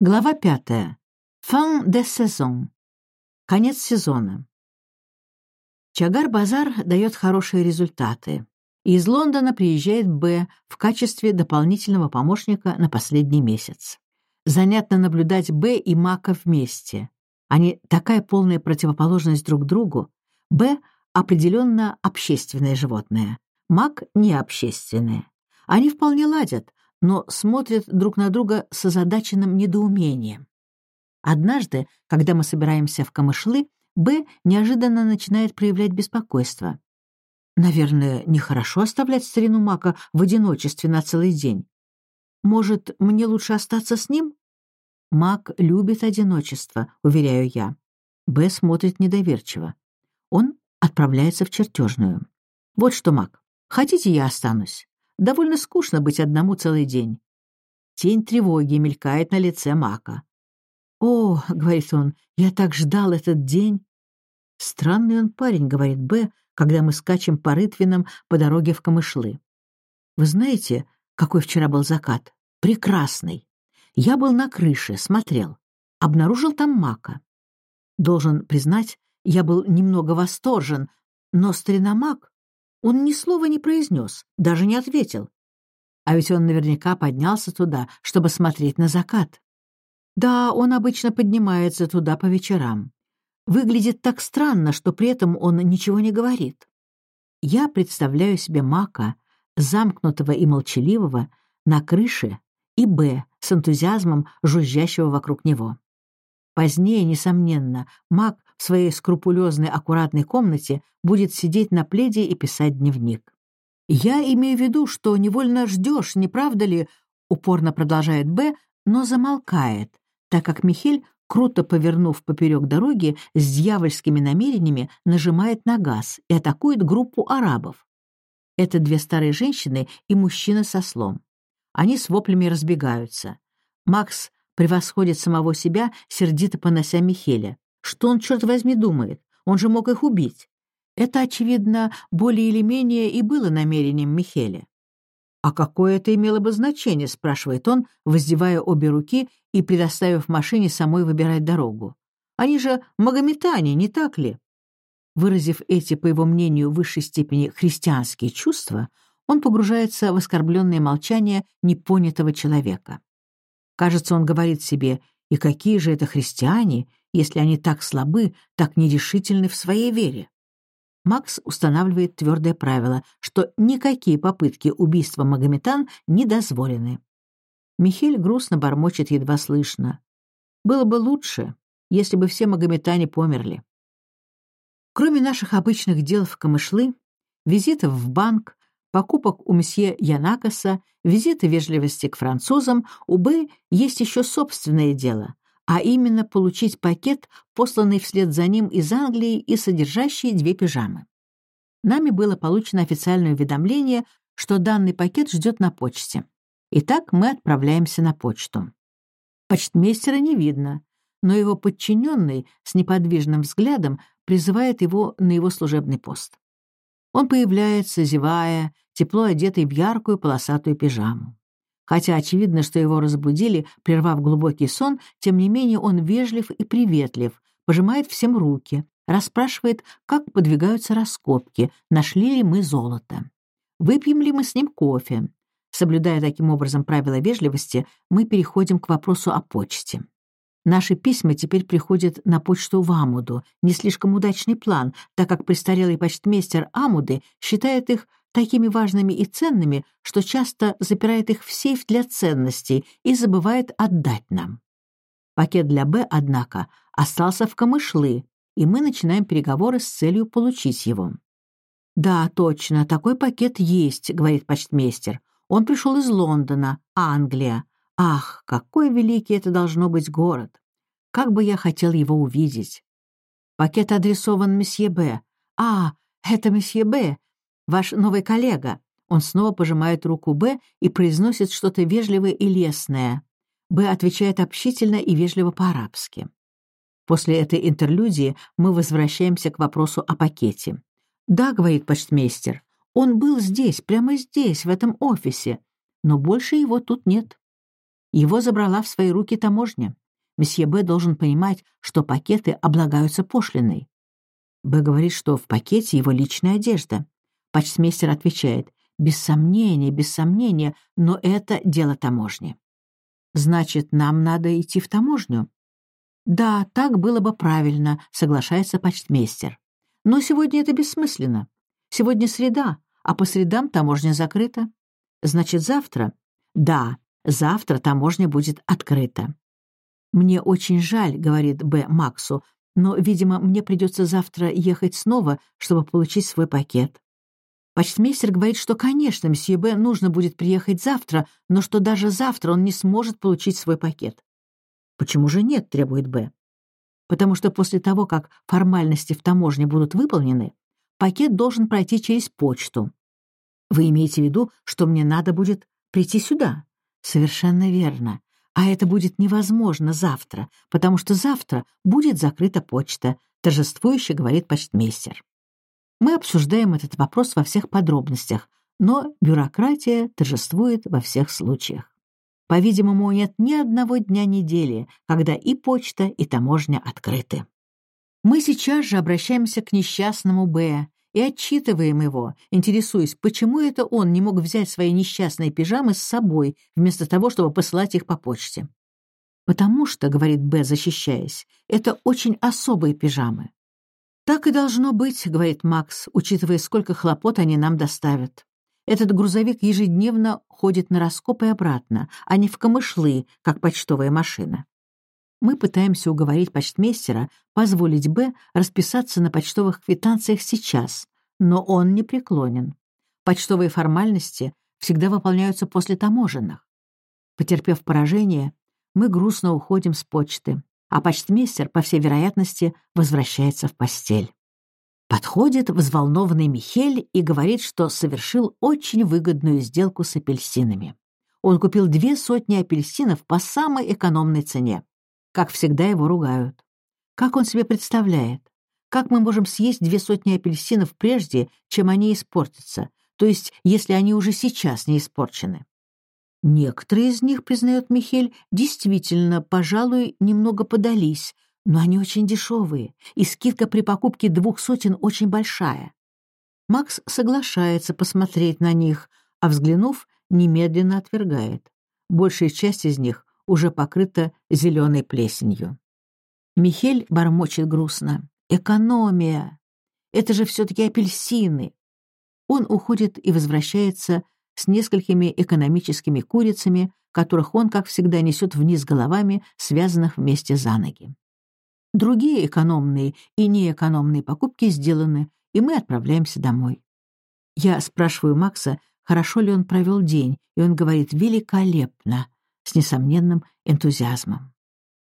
Глава пятая. Fin de saison. Конец сезона. Чагар-базар дает хорошие результаты. из Лондона приезжает Б в качестве дополнительного помощника на последний месяц. Занятно наблюдать Б и Мака вместе. Они такая полная противоположность друг другу. Б определенно общественное животное. Мак — не общественное. Они вполне ладят, но смотрят друг на друга с озадаченным недоумением. Однажды, когда мы собираемся в камышлы, Б неожиданно начинает проявлять беспокойство. Наверное, нехорошо оставлять старину Мака в одиночестве на целый день. Может, мне лучше остаться с ним? Мак любит одиночество, уверяю я. Б смотрит недоверчиво. Он отправляется в чертежную. Вот что, Мак, хотите, я останусь? Довольно скучно быть одному целый день. Тень тревоги мелькает на лице Мака. «О», — говорит он, — «я так ждал этот день». «Странный он парень», — говорит Б, когда мы скачем по рытвинам по дороге в Камышлы. «Вы знаете, какой вчера был закат? Прекрасный. Я был на крыше, смотрел. Обнаружил там Мака. Должен признать, я был немного восторжен, но старина Мак он ни слова не произнес, даже не ответил. А ведь он наверняка поднялся туда, чтобы смотреть на закат. Да, он обычно поднимается туда по вечерам. Выглядит так странно, что при этом он ничего не говорит. Я представляю себе Мака, замкнутого и молчаливого, на крыше, и Б, с энтузиазмом, жужжащего вокруг него. Позднее, несомненно, Мак в своей скрупулезной аккуратной комнате будет сидеть на пледе и писать дневник. «Я имею в виду, что невольно ждешь, не правда ли?» упорно продолжает Б, но замолкает, так как Михель, круто повернув поперек дороги, с дьявольскими намерениями нажимает на газ и атакует группу арабов. Это две старые женщины и мужчина со слом. Они с воплями разбегаются. Макс превосходит самого себя, сердито понося Михеля. Что он, черт возьми, думает? Он же мог их убить. Это, очевидно, более или менее и было намерением Михеля. «А какое это имело бы значение?» — спрашивает он, воздевая обе руки и предоставив машине самой выбирать дорогу. «Они же магометане, не так ли?» Выразив эти, по его мнению, в высшей степени христианские чувства, он погружается в оскорбленное молчание непонятого человека. Кажется, он говорит себе, и какие же это христиане, если они так слабы, так нерешительны в своей вере. Макс устанавливает твердое правило, что никакие попытки убийства магометан не дозволены. Михель грустно бормочет едва слышно. Было бы лучше, если бы все магометане померли. Кроме наших обычных дел в Камышлы, визитов в банк, покупок у месье Янакаса, визиты вежливости к французам, у Б есть еще собственное дело а именно получить пакет, посланный вслед за ним из Англии и содержащий две пижамы. Нами было получено официальное уведомление, что данный пакет ждет на почте. Итак, мы отправляемся на почту. Почтмейстера не видно, но его подчиненный с неподвижным взглядом призывает его на его служебный пост. Он появляется, зевая, тепло одетый в яркую полосатую пижаму. Хотя очевидно, что его разбудили, прервав глубокий сон, тем не менее он вежлив и приветлив, пожимает всем руки, расспрашивает, как подвигаются раскопки, нашли ли мы золото. Выпьем ли мы с ним кофе? Соблюдая таким образом правила вежливости, мы переходим к вопросу о почте. Наши письма теперь приходят на почту в Амуду, не слишком удачный план, так как престарелый почтмейстер Амуды считает их такими важными и ценными, что часто запирает их в сейф для ценностей и забывает отдать нам. Пакет для Б, однако, остался в камышлы, и мы начинаем переговоры с целью получить его. «Да, точно, такой пакет есть», — говорит почтмейстер. «Он пришел из Лондона, Англия. Ах, какой великий это должно быть город! Как бы я хотел его увидеть!» «Пакет адресован месье Б. А, это месье Б. Ваш новый коллега». Он снова пожимает руку Б и произносит что-то вежливое и лестное. Б отвечает общительно и вежливо по-арабски. После этой интерлюдии мы возвращаемся к вопросу о пакете. «Да», — говорит почтмейстер, — «он был здесь, прямо здесь, в этом офисе, но больше его тут нет». Его забрала в свои руки таможня. Месье Б должен понимать, что пакеты облагаются пошлиной. Б говорит, что в пакете его личная одежда. Почтмейстер отвечает, без сомнения, без сомнения, но это дело таможни. Значит, нам надо идти в таможню? Да, так было бы правильно, соглашается почтмейстер. Но сегодня это бессмысленно. Сегодня среда, а по средам таможня закрыта. Значит, завтра? Да, завтра таможня будет открыта. «Мне очень жаль», — говорит Б. Максу, «но, видимо, мне придется завтра ехать снова, чтобы получить свой пакет». Почтмейстер говорит, что, конечно, мсье Б. нужно будет приехать завтра, но что даже завтра он не сможет получить свой пакет. «Почему же нет?» — требует Б. «Потому что после того, как формальности в таможне будут выполнены, пакет должен пройти через почту. Вы имеете в виду, что мне надо будет прийти сюда?» «Совершенно верно. А это будет невозможно завтра, потому что завтра будет закрыта почта, торжествующе говорит почтмейстер. Мы обсуждаем этот вопрос во всех подробностях, но бюрократия торжествует во всех случаях. По-видимому, нет ни одного дня недели, когда и почта, и таможня открыты. Мы сейчас же обращаемся к несчастному Б и отчитываем его, интересуясь, почему это он не мог взять свои несчастные пижамы с собой, вместо того, чтобы посылать их по почте. «Потому что», — говорит Б, защищаясь, — «это очень особые пижамы». «Так и должно быть», — говорит Макс, учитывая, сколько хлопот они нам доставят. Этот грузовик ежедневно ходит на раскоп и обратно, а не в камышлы, как почтовая машина. Мы пытаемся уговорить почтмейстера позволить Б расписаться на почтовых квитанциях сейчас, но он не преклонен. Почтовые формальности всегда выполняются после таможенных. Потерпев поражение, мы грустно уходим с почты, а почтмейстер, по всей вероятности, возвращается в постель. Подходит взволнованный Михель и говорит, что совершил очень выгодную сделку с апельсинами. Он купил две сотни апельсинов по самой экономной цене. Как всегда его ругают. Как он себе представляет? Как мы можем съесть две сотни апельсинов прежде, чем они испортятся, то есть если они уже сейчас не испорчены? Некоторые из них, признает Михель, действительно, пожалуй, немного подались, но они очень дешевые, и скидка при покупке двух сотен очень большая. Макс соглашается посмотреть на них, а взглянув, немедленно отвергает. Большая часть из них уже покрыта зеленой плесенью. Михель бормочет грустно. «Экономия! Это же все-таки апельсины!» Он уходит и возвращается с несколькими экономическими курицами, которых он, как всегда, несет вниз головами, связанных вместе за ноги. Другие экономные и неэкономные покупки сделаны, и мы отправляемся домой. Я спрашиваю Макса, хорошо ли он провел день, и он говорит «великолепно» с несомненным энтузиазмом.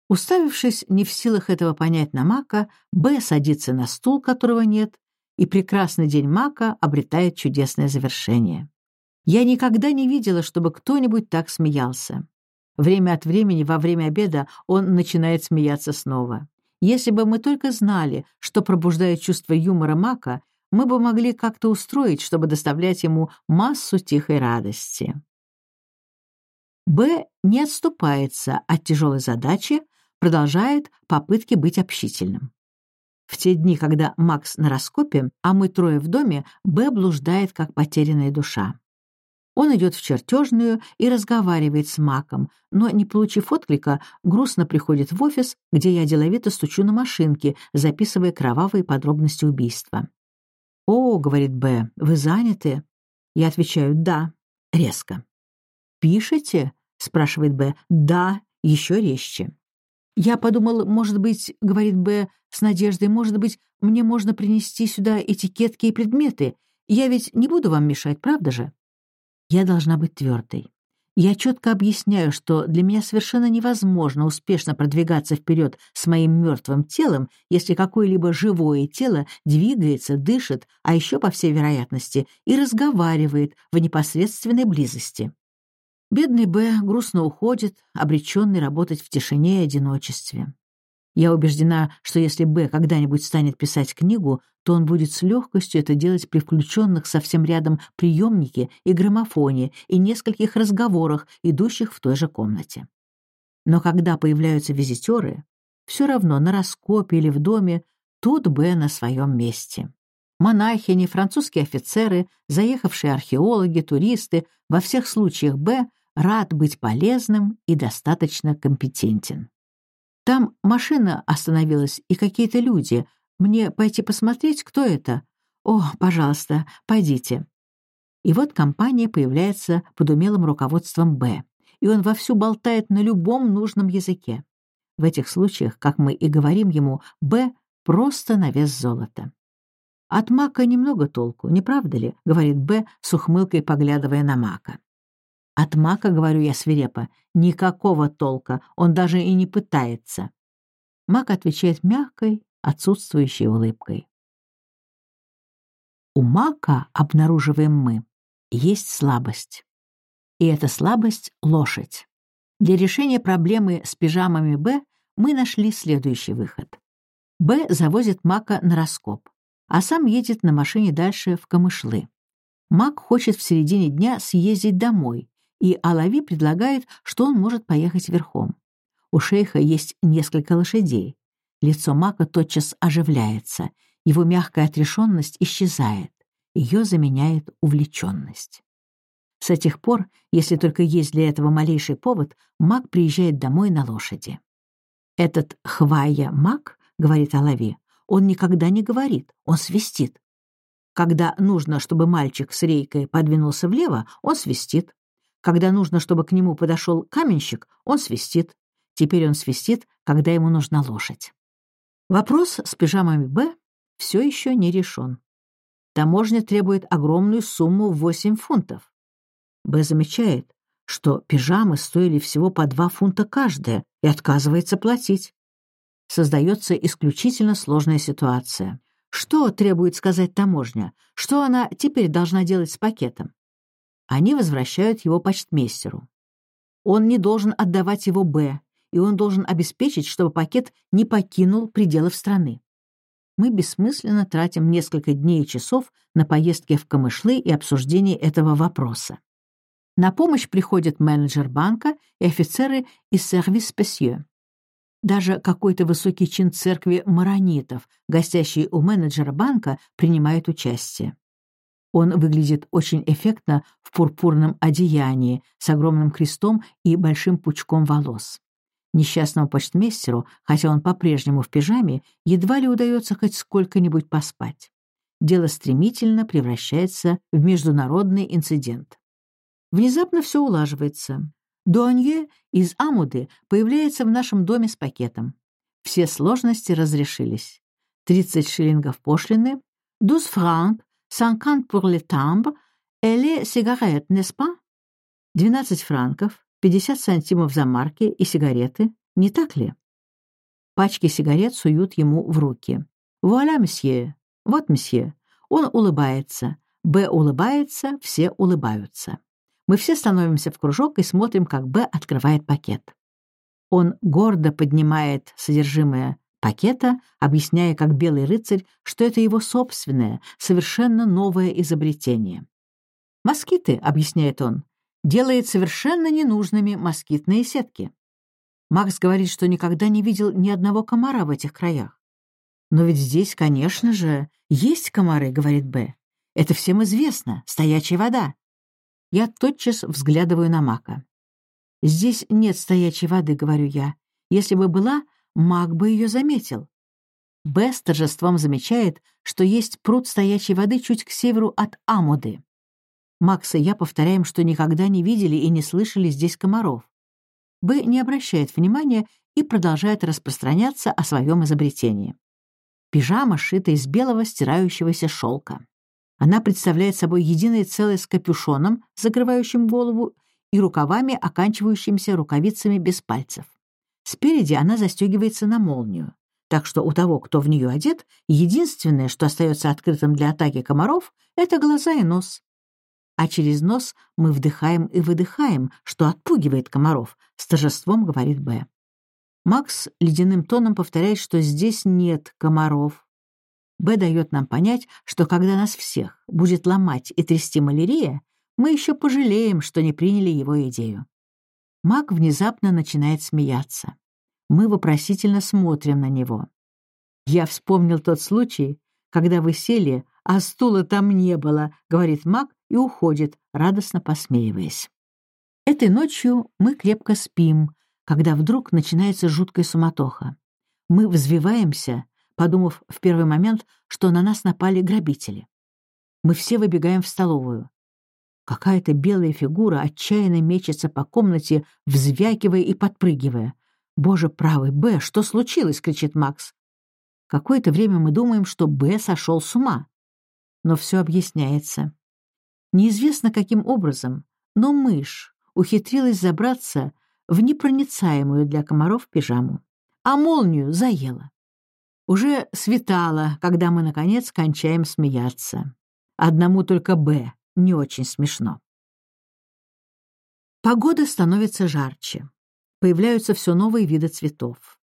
Уставившись не в силах этого понять на Мака, Б садится на стул, которого нет, и прекрасный день Мака обретает чудесное завершение. Я никогда не видела, чтобы кто-нибудь так смеялся. Время от времени, во время обеда, он начинает смеяться снова. Если бы мы только знали, что пробуждает чувство юмора Мака, мы бы могли как-то устроить, чтобы доставлять ему массу тихой радости. Б не отступается от тяжелой задачи, продолжает попытки быть общительным. В те дни, когда Макс на раскопе, а мы трое в доме, Б блуждает, как потерянная душа. Он идет в чертежную и разговаривает с Маком, но, не получив отклика, грустно приходит в офис, где я деловито стучу на машинке, записывая кровавые подробности убийства. «О, — говорит Б, — вы заняты?» Я отвечаю «да», резко. «Пишете?» — спрашивает Б. «Да, еще резче». «Я подумал, может быть, — говорит Б с надеждой, — может быть, мне можно принести сюда этикетки и предметы. Я ведь не буду вам мешать, правда же?» Я должна быть твердой. Я четко объясняю, что для меня совершенно невозможно успешно продвигаться вперед с моим мертвым телом, если какое-либо живое тело двигается, дышит, а еще, по всей вероятности, и разговаривает в непосредственной близости. Бедный Б грустно уходит, обреченный работать в тишине и одиночестве. Я убеждена, что если Б когда-нибудь станет писать книгу, то он будет с легкостью это делать при включенных совсем рядом приемнике и граммофоне и нескольких разговорах, идущих в той же комнате. Но когда появляются визитеры, все равно на раскопе или в доме, тут Б на своем месте. Монахини, французские офицеры, заехавшие археологи, туристы, во всех случаях Б рад быть полезным и достаточно компетентен. Там машина остановилась и какие-то люди. Мне пойти посмотреть, кто это? О, пожалуйста, пойдите. И вот компания появляется под умелым руководством Б, и он вовсю болтает на любом нужном языке. В этих случаях, как мы и говорим ему, Б просто на вес золота. «От Мака немного толку, не правда ли?» — говорит Б, с ухмылкой поглядывая на Мака. От Мака, говорю я свирепо, никакого толка, он даже и не пытается. Мак отвечает мягкой, отсутствующей улыбкой. У Мака, обнаруживаем мы, есть слабость. И эта слабость — лошадь. Для решения проблемы с пижамами Б мы нашли следующий выход. Б завозит Мака на раскоп, а сам едет на машине дальше в Камышлы. Мак хочет в середине дня съездить домой, и Алави предлагает, что он может поехать верхом. У шейха есть несколько лошадей. Лицо Мака тотчас оживляется, его мягкая отрешенность исчезает, ее заменяет увлеченность. С этих пор, если только есть для этого малейший повод, Мак приезжает домой на лошади. Этот Хвая Мак, говорит Алави, он никогда не говорит, он свистит. Когда нужно, чтобы мальчик с рейкой подвинулся влево, он свистит. Когда нужно, чтобы к нему подошел каменщик, он свистит. Теперь он свистит, когда ему нужна лошадь. Вопрос с пижамами «Б» все еще не решен. Таможня требует огромную сумму в 8 фунтов. Б замечает, что пижамы стоили всего по 2 фунта каждая и отказывается платить. Создается исключительно сложная ситуация. Что требует сказать таможня? Что она теперь должна делать с пакетом? Они возвращают его почтмейстеру. Он не должен отдавать его Б, и он должен обеспечить, чтобы пакет не покинул пределов страны. Мы бессмысленно тратим несколько дней и часов на поездки в Камышлы и обсуждение этого вопроса. На помощь приходят менеджер банка и офицеры из сервис спесье. Даже какой-то высокий чин церкви маронитов, гостящий у менеджера банка, принимает участие. Он выглядит очень эффектно в пурпурном одеянии с огромным крестом и большим пучком волос. Несчастному почтмейстеру, хотя он по-прежнему в пижаме, едва ли удается хоть сколько-нибудь поспать. Дело стремительно превращается в международный инцидент. Внезапно все улаживается. Дуанье из Амуды появляется в нашем доме с пакетом. Все сложности разрешились. 30 шиллингов пошлины, 12 франк 50 pour le timbre et les cigarettes, n'est-ce pas? 12 франков, 50 сантимов за марки и сигареты, не так ли? Пачки сигарет суют ему в руки. «Вуаля, месье! Вот, месье!» Он улыбается. Б улыбается, все улыбаются. Мы все становимся в кружок и смотрим, как Б открывает пакет. Он гордо поднимает содержимое пакета, объясняя как белый рыцарь, что это его собственное, совершенно новое изобретение. «Москиты», — объясняет он, — делает совершенно ненужными москитные сетки. Макс говорит, что никогда не видел ни одного комара в этих краях. «Но ведь здесь, конечно же, есть комары», — говорит Б. «Это всем известно, стоячая вода». Я тотчас взглядываю на Мака. «Здесь нет стоячей воды», — говорю я. «Если бы была, маг бы ее заметил. Б с торжеством замечает, что есть пруд стоячей воды чуть к северу от Амуды. Макс и я повторяем, что никогда не видели и не слышали здесь комаров. Б не обращает внимания и продолжает распространяться о своем изобретении. Пижама шита из белого стирающегося шелка. Она представляет собой единое целое с капюшоном, закрывающим голову, и рукавами, оканчивающимися рукавицами без пальцев. Спереди она застегивается на молнию, так что у того, кто в нее одет, единственное, что остается открытым для атаки комаров, это глаза и нос. А через нос мы вдыхаем и выдыхаем, что отпугивает комаров, с торжеством говорит Б. Макс ледяным тоном повторяет, что здесь нет комаров. Б дает нам понять, что когда нас всех будет ломать и трясти малярия, мы еще пожалеем, что не приняли его идею. Мак внезапно начинает смеяться. Мы вопросительно смотрим на него. «Я вспомнил тот случай, когда вы сели, а стула там не было», — говорит Мак и уходит, радостно посмеиваясь. Этой ночью мы крепко спим, когда вдруг начинается жуткая суматоха. Мы взвиваемся, подумав в первый момент, что на нас напали грабители. Мы все выбегаем в столовую. Какая-то белая фигура отчаянно мечется по комнате, взвякивая и подпрыгивая. «Боже правый, Б, что случилось?» — кричит Макс. Какое-то время мы думаем, что Б сошел с ума. Но все объясняется. Неизвестно каким образом, но мышь ухитрилась забраться в непроницаемую для комаров пижаму, а молнию заела. Уже светало, когда мы, наконец, кончаем смеяться. Одному только «Б» не очень смешно. Погода становится жарче. Появляются все новые виды цветов.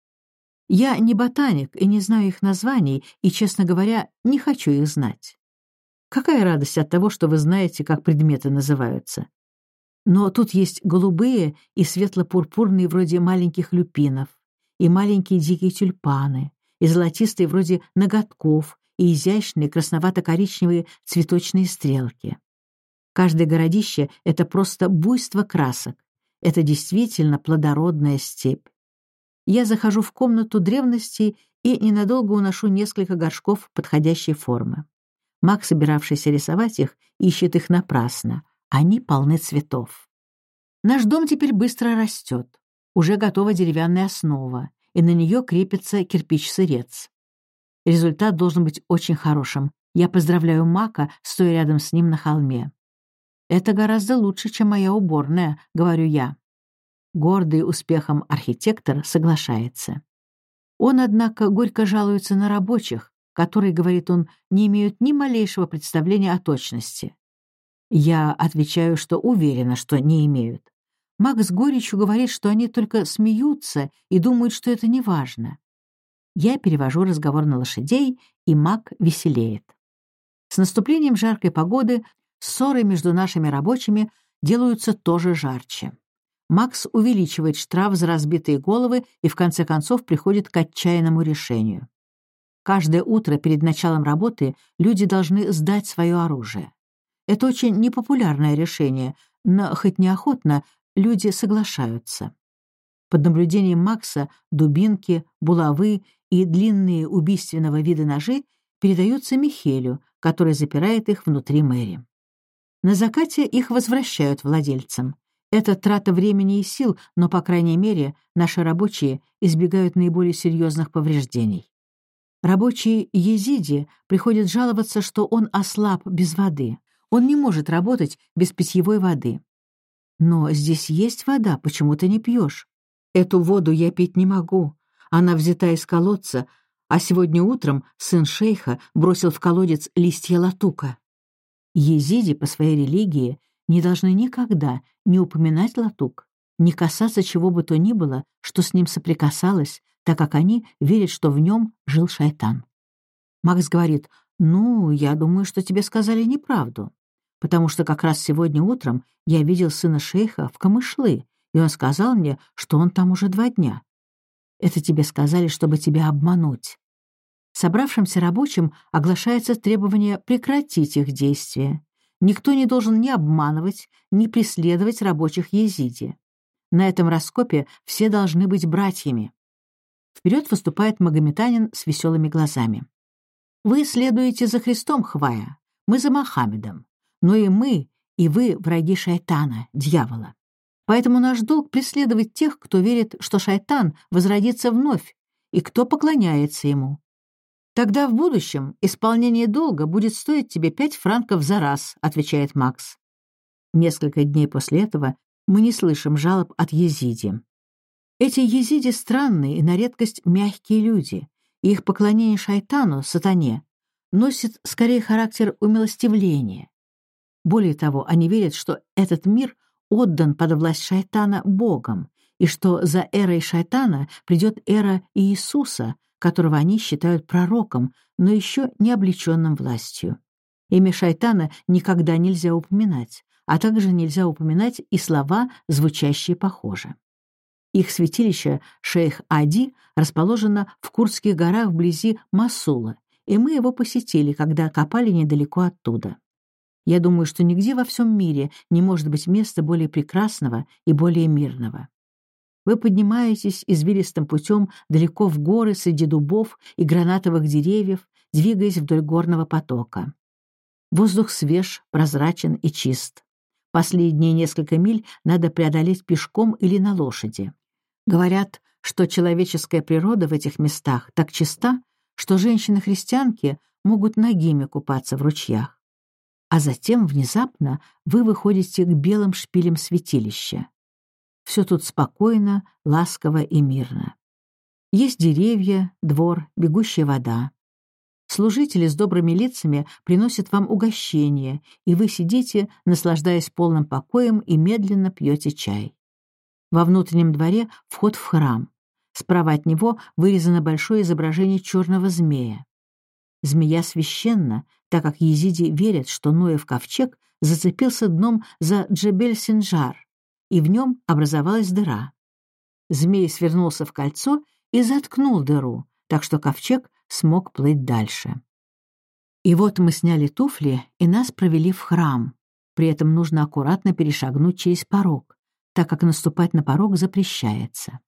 Я не ботаник и не знаю их названий, и, честно говоря, не хочу их знать. Какая радость от того, что вы знаете, как предметы называются. Но тут есть голубые и светло-пурпурные вроде маленьких люпинов, и маленькие дикие тюльпаны, и золотистые вроде ноготков, и изящные красновато-коричневые цветочные стрелки. Каждое городище — это просто буйство красок. Это действительно плодородная степь. Я захожу в комнату древностей и ненадолго уношу несколько горшков подходящей формы. Мак, собиравшийся рисовать их, ищет их напрасно. Они полны цветов. Наш дом теперь быстро растет. Уже готова деревянная основа, и на нее крепится кирпич-сырец. Результат должен быть очень хорошим. Я поздравляю Мака, стоя рядом с ним на холме. «Это гораздо лучше, чем моя уборная», — говорю я. Гордый успехом архитектор соглашается. Он, однако, горько жалуется на рабочих, которые, говорит он, не имеют ни малейшего представления о точности. Я отвечаю, что уверена, что не имеют. Макс горечью говорит, что они только смеются и думают, что это не важно. Я перевожу разговор на лошадей, и Мак веселеет. С наступлением жаркой погоды Ссоры между нашими рабочими делаются тоже жарче. Макс увеличивает штраф за разбитые головы и в конце концов приходит к отчаянному решению. Каждое утро перед началом работы люди должны сдать свое оружие. Это очень непопулярное решение, но хоть неохотно люди соглашаются. Под наблюдением Макса дубинки, булавы и длинные убийственного вида ножи передаются Михелю, который запирает их внутри мэрии. На закате их возвращают владельцам. Это трата времени и сил, но, по крайней мере, наши рабочие избегают наиболее серьезных повреждений. Рабочий Езиди приходит жаловаться, что он ослаб без воды. Он не может работать без питьевой воды. Но здесь есть вода, почему ты не пьешь? Эту воду я пить не могу. Она взята из колодца, а сегодня утром сын шейха бросил в колодец листья латука. Езиди по своей религии не должны никогда не упоминать латук, не касаться чего бы то ни было, что с ним соприкасалось, так как они верят, что в нем жил шайтан. Макс говорит, «Ну, я думаю, что тебе сказали неправду, потому что как раз сегодня утром я видел сына шейха в Камышлы, и он сказал мне, что он там уже два дня. Это тебе сказали, чтобы тебя обмануть. Собравшимся рабочим оглашается требование прекратить их действия. Никто не должен ни обманывать, ни преследовать рабочих езиди. На этом раскопе все должны быть братьями. Вперед выступает магометанин с веселыми глазами. «Вы следуете за Христом, Хвая, мы за Мохаммедом, но и мы, и вы враги шайтана, дьявола. Поэтому наш долг преследовать тех, кто верит, что шайтан возродится вновь, и кто поклоняется ему, «Тогда в будущем исполнение долга будет стоить тебе пять франков за раз», — отвечает Макс. Несколько дней после этого мы не слышим жалоб от езиди. Эти езиди странные и на редкость мягкие люди, и их поклонение шайтану, сатане, носит скорее характер умилостивления. Более того, они верят, что этот мир отдан под власть шайтана Богом, и что за эрой шайтана придет эра Иисуса, которого они считают пророком, но еще не облеченным властью. Имя шайтана никогда нельзя упоминать, а также нельзя упоминать и слова, звучащие похоже. Их святилище Шейх Ади расположено в Курдских горах вблизи Масула, и мы его посетили, когда копали недалеко оттуда. Я думаю, что нигде во всем мире не может быть места более прекрасного и более мирного. Вы поднимаетесь извилистым путем далеко в горы среди дубов и гранатовых деревьев, двигаясь вдоль горного потока. Воздух свеж, прозрачен и чист. Последние несколько миль надо преодолеть пешком или на лошади. Говорят, что человеческая природа в этих местах так чиста, что женщины-христианки могут ногими купаться в ручьях. А затем внезапно вы выходите к белым шпилям святилища. Все тут спокойно, ласково и мирно. Есть деревья, двор, бегущая вода. Служители с добрыми лицами приносят вам угощение, и вы сидите, наслаждаясь полным покоем и медленно пьете чай. Во внутреннем дворе вход в храм. Справа от него вырезано большое изображение черного змея. Змея священна, так как езиди верят, что Ноев ковчег зацепился дном за Джебель-Синджар, и в нем образовалась дыра. Змей свернулся в кольцо и заткнул дыру, так что ковчег смог плыть дальше. И вот мы сняли туфли, и нас провели в храм. При этом нужно аккуратно перешагнуть через порог, так как наступать на порог запрещается.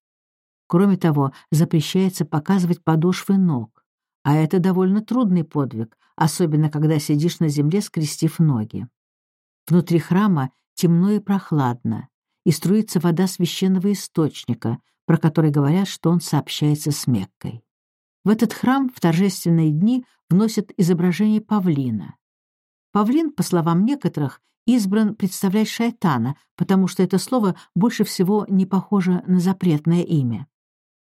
Кроме того, запрещается показывать подошвы ног, а это довольно трудный подвиг, особенно когда сидишь на земле, скрестив ноги. Внутри храма темно и прохладно, и струится вода священного источника, про который говорят, что он сообщается с Меккой. В этот храм в торжественные дни вносят изображение павлина. Павлин, по словам некоторых, избран представлять шайтана, потому что это слово больше всего не похоже на запретное имя.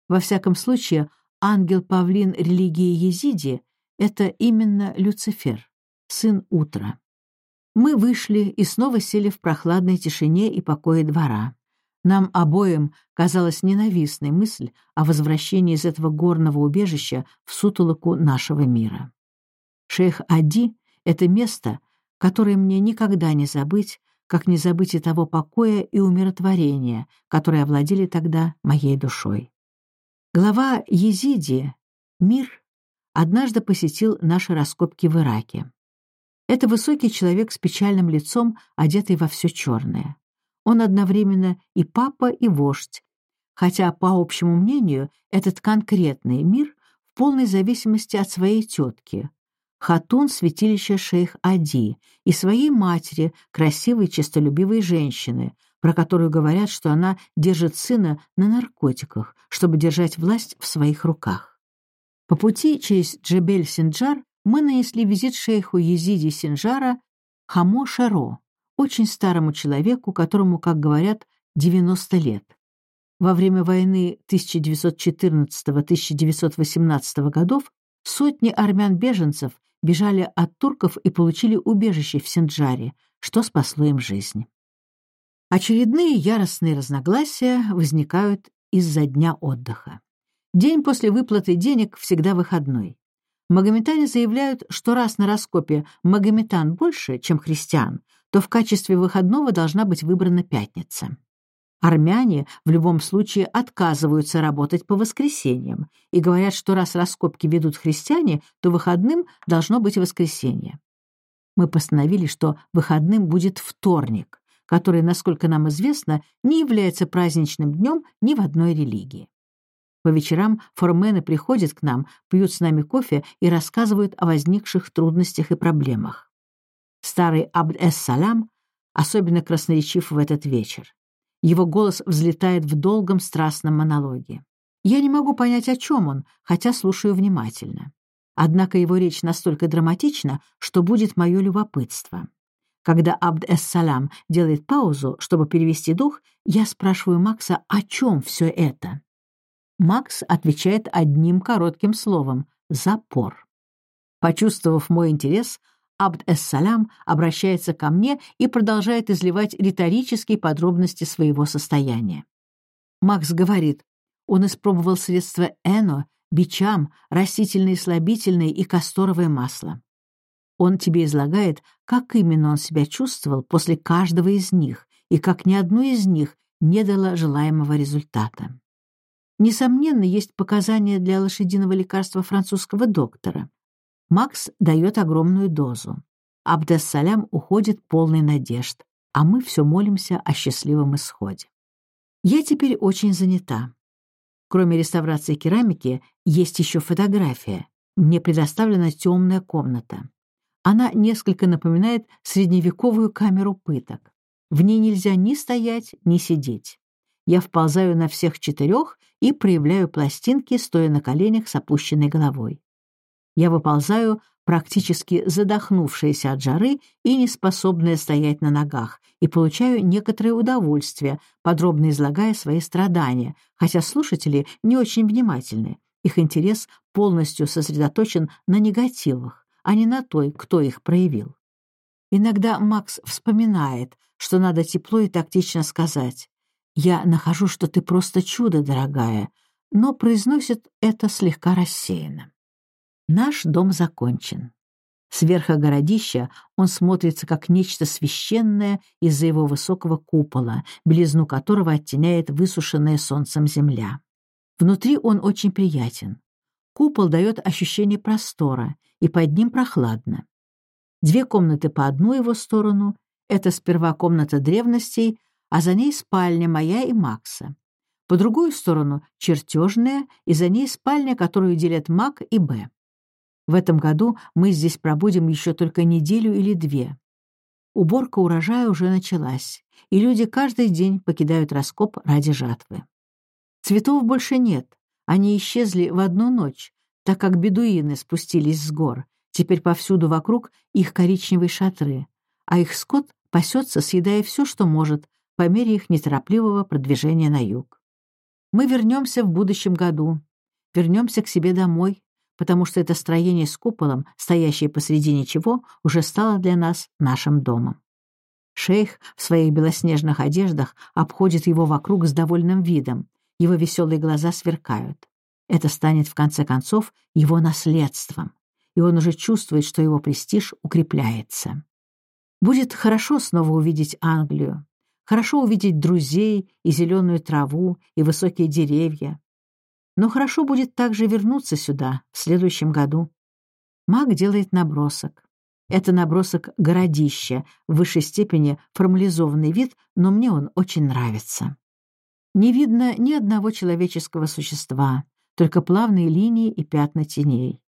Во всяком случае, ангел-павлин религии Езиди — это именно Люцифер, сын утра. Мы вышли и снова сели в прохладной тишине и покое двора. Нам обоим казалась ненавистной мысль о возвращении из этого горного убежища в сутолоку нашего мира. Шейх Ади — это место, которое мне никогда не забыть, как не забыть и того покоя и умиротворения, которые овладели тогда моей душой. Глава Езиди, мир, однажды посетил наши раскопки в Ираке. Это высокий человек с печальным лицом, одетый во все черное. Он одновременно и папа, и вождь, хотя, по общему мнению, этот конкретный мир в полной зависимости от своей тетки, Хатун святилища шейх Ади, и своей матери, красивой, честолюбивой женщины, про которую говорят, что она держит сына на наркотиках, чтобы держать власть в своих руках. По пути через Джебель-Синджар мы нанесли визит шейху Езиди Синджара Хамо Шаро, очень старому человеку, которому, как говорят, 90 лет. Во время войны 1914-1918 годов сотни армян-беженцев бежали от турков и получили убежище в Синджаре, что спасло им жизнь. Очередные яростные разногласия возникают из-за дня отдыха. День после выплаты денег всегда выходной. Магометане заявляют, что раз на раскопе магометан больше, чем христиан, то в качестве выходного должна быть выбрана пятница. Армяне в любом случае отказываются работать по воскресеньям и говорят, что раз раскопки ведут христиане, то выходным должно быть воскресенье. Мы постановили, что выходным будет вторник, который, насколько нам известно, не является праздничным днем ни в одной религии. По вечерам формены приходят к нам, пьют с нами кофе и рассказывают о возникших трудностях и проблемах. Старый Абд-эс-Салям особенно красноречив в этот вечер. Его голос взлетает в долгом страстном монологе. Я не могу понять, о чем он, хотя слушаю внимательно. Однако его речь настолько драматична, что будет мое любопытство. Когда Абд-эс-Салям делает паузу, чтобы перевести дух, я спрашиваю Макса, о чем все это. Макс отвечает одним коротким словом — «запор». Почувствовав мой интерес, Абд-эс-Салям обращается ко мне и продолжает изливать риторические подробности своего состояния. Макс говорит, он испробовал средства Эно, бичам, растительные слабительные и касторовое масло. Он тебе излагает, как именно он себя чувствовал после каждого из них и как ни одно из них не дало желаемого результата. Несомненно, есть показания для лошадиного лекарства французского доктора. Макс дает огромную дозу. Абдес-Салям уходит полный надежд, а мы все молимся о счастливом исходе. Я теперь очень занята. Кроме реставрации керамики, есть еще фотография. Мне предоставлена темная комната. Она несколько напоминает средневековую камеру пыток. В ней нельзя ни стоять, ни сидеть. Я вползаю на всех четырех и проявляю пластинки, стоя на коленях с опущенной головой. Я выползаю практически задохнувшаяся от жары и неспособная стоять на ногах, и получаю некоторое удовольствие, подробно излагая свои страдания, хотя слушатели не очень внимательны. Их интерес полностью сосредоточен на негативах, а не на той, кто их проявил. Иногда Макс вспоминает, что надо тепло и тактично сказать «Я нахожу, что ты просто чудо, дорогая», но произносит это слегка рассеянно. Наш дом закончен. Сверху городища он смотрится как нечто священное из-за его высокого купола, белизну которого оттеняет высушенная солнцем земля. Внутри он очень приятен. Купол дает ощущение простора, и под ним прохладно. Две комнаты по одну его сторону — это сперва комната древностей, а за ней спальня моя и Макса. По другую сторону — чертежная, и за ней спальня, которую делят Мак и Б. В этом году мы здесь пробудем еще только неделю или две. Уборка урожая уже началась, и люди каждый день покидают раскоп ради жатвы. Цветов больше нет, они исчезли в одну ночь, так как бедуины спустились с гор. Теперь повсюду вокруг их коричневые шатры, а их скот пасется, съедая все, что может, по мере их неторопливого продвижения на юг. Мы вернемся в будущем году, вернемся к себе домой, потому что это строение с куполом, стоящее посредине чего, уже стало для нас нашим домом. Шейх в своих белоснежных одеждах обходит его вокруг с довольным видом, его веселые глаза сверкают. Это станет, в конце концов, его наследством, и он уже чувствует, что его престиж укрепляется. Будет хорошо снова увидеть Англию, хорошо увидеть друзей и зеленую траву, и высокие деревья, но хорошо будет также вернуться сюда в следующем году. Маг делает набросок. Это набросок городища, в высшей степени формализованный вид, но мне он очень нравится. Не видно ни одного человеческого существа, только плавные линии и пятна теней.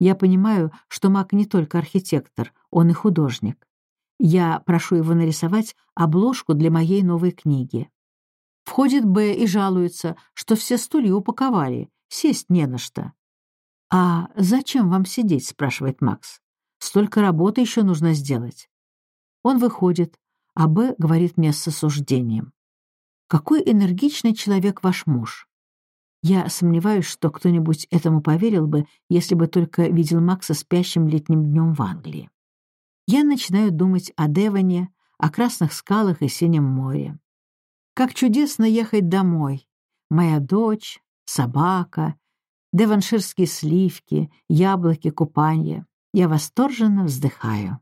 Я понимаю, что маг не только архитектор, он и художник. Я прошу его нарисовать обложку для моей новой книги. Входит Б и жалуется, что все стулья упаковали, сесть не на что. «А зачем вам сидеть?» — спрашивает Макс. «Столько работы еще нужно сделать». Он выходит, а Б говорит мне с осуждением. «Какой энергичный человек ваш муж!» Я сомневаюсь, что кто-нибудь этому поверил бы, если бы только видел Макса спящим летним днем в Англии. Я начинаю думать о Девоне, о красных скалах и синем море. Как чудесно ехать домой. Моя дочь, собака, деванширские сливки, яблоки, купанье. Я восторженно вздыхаю.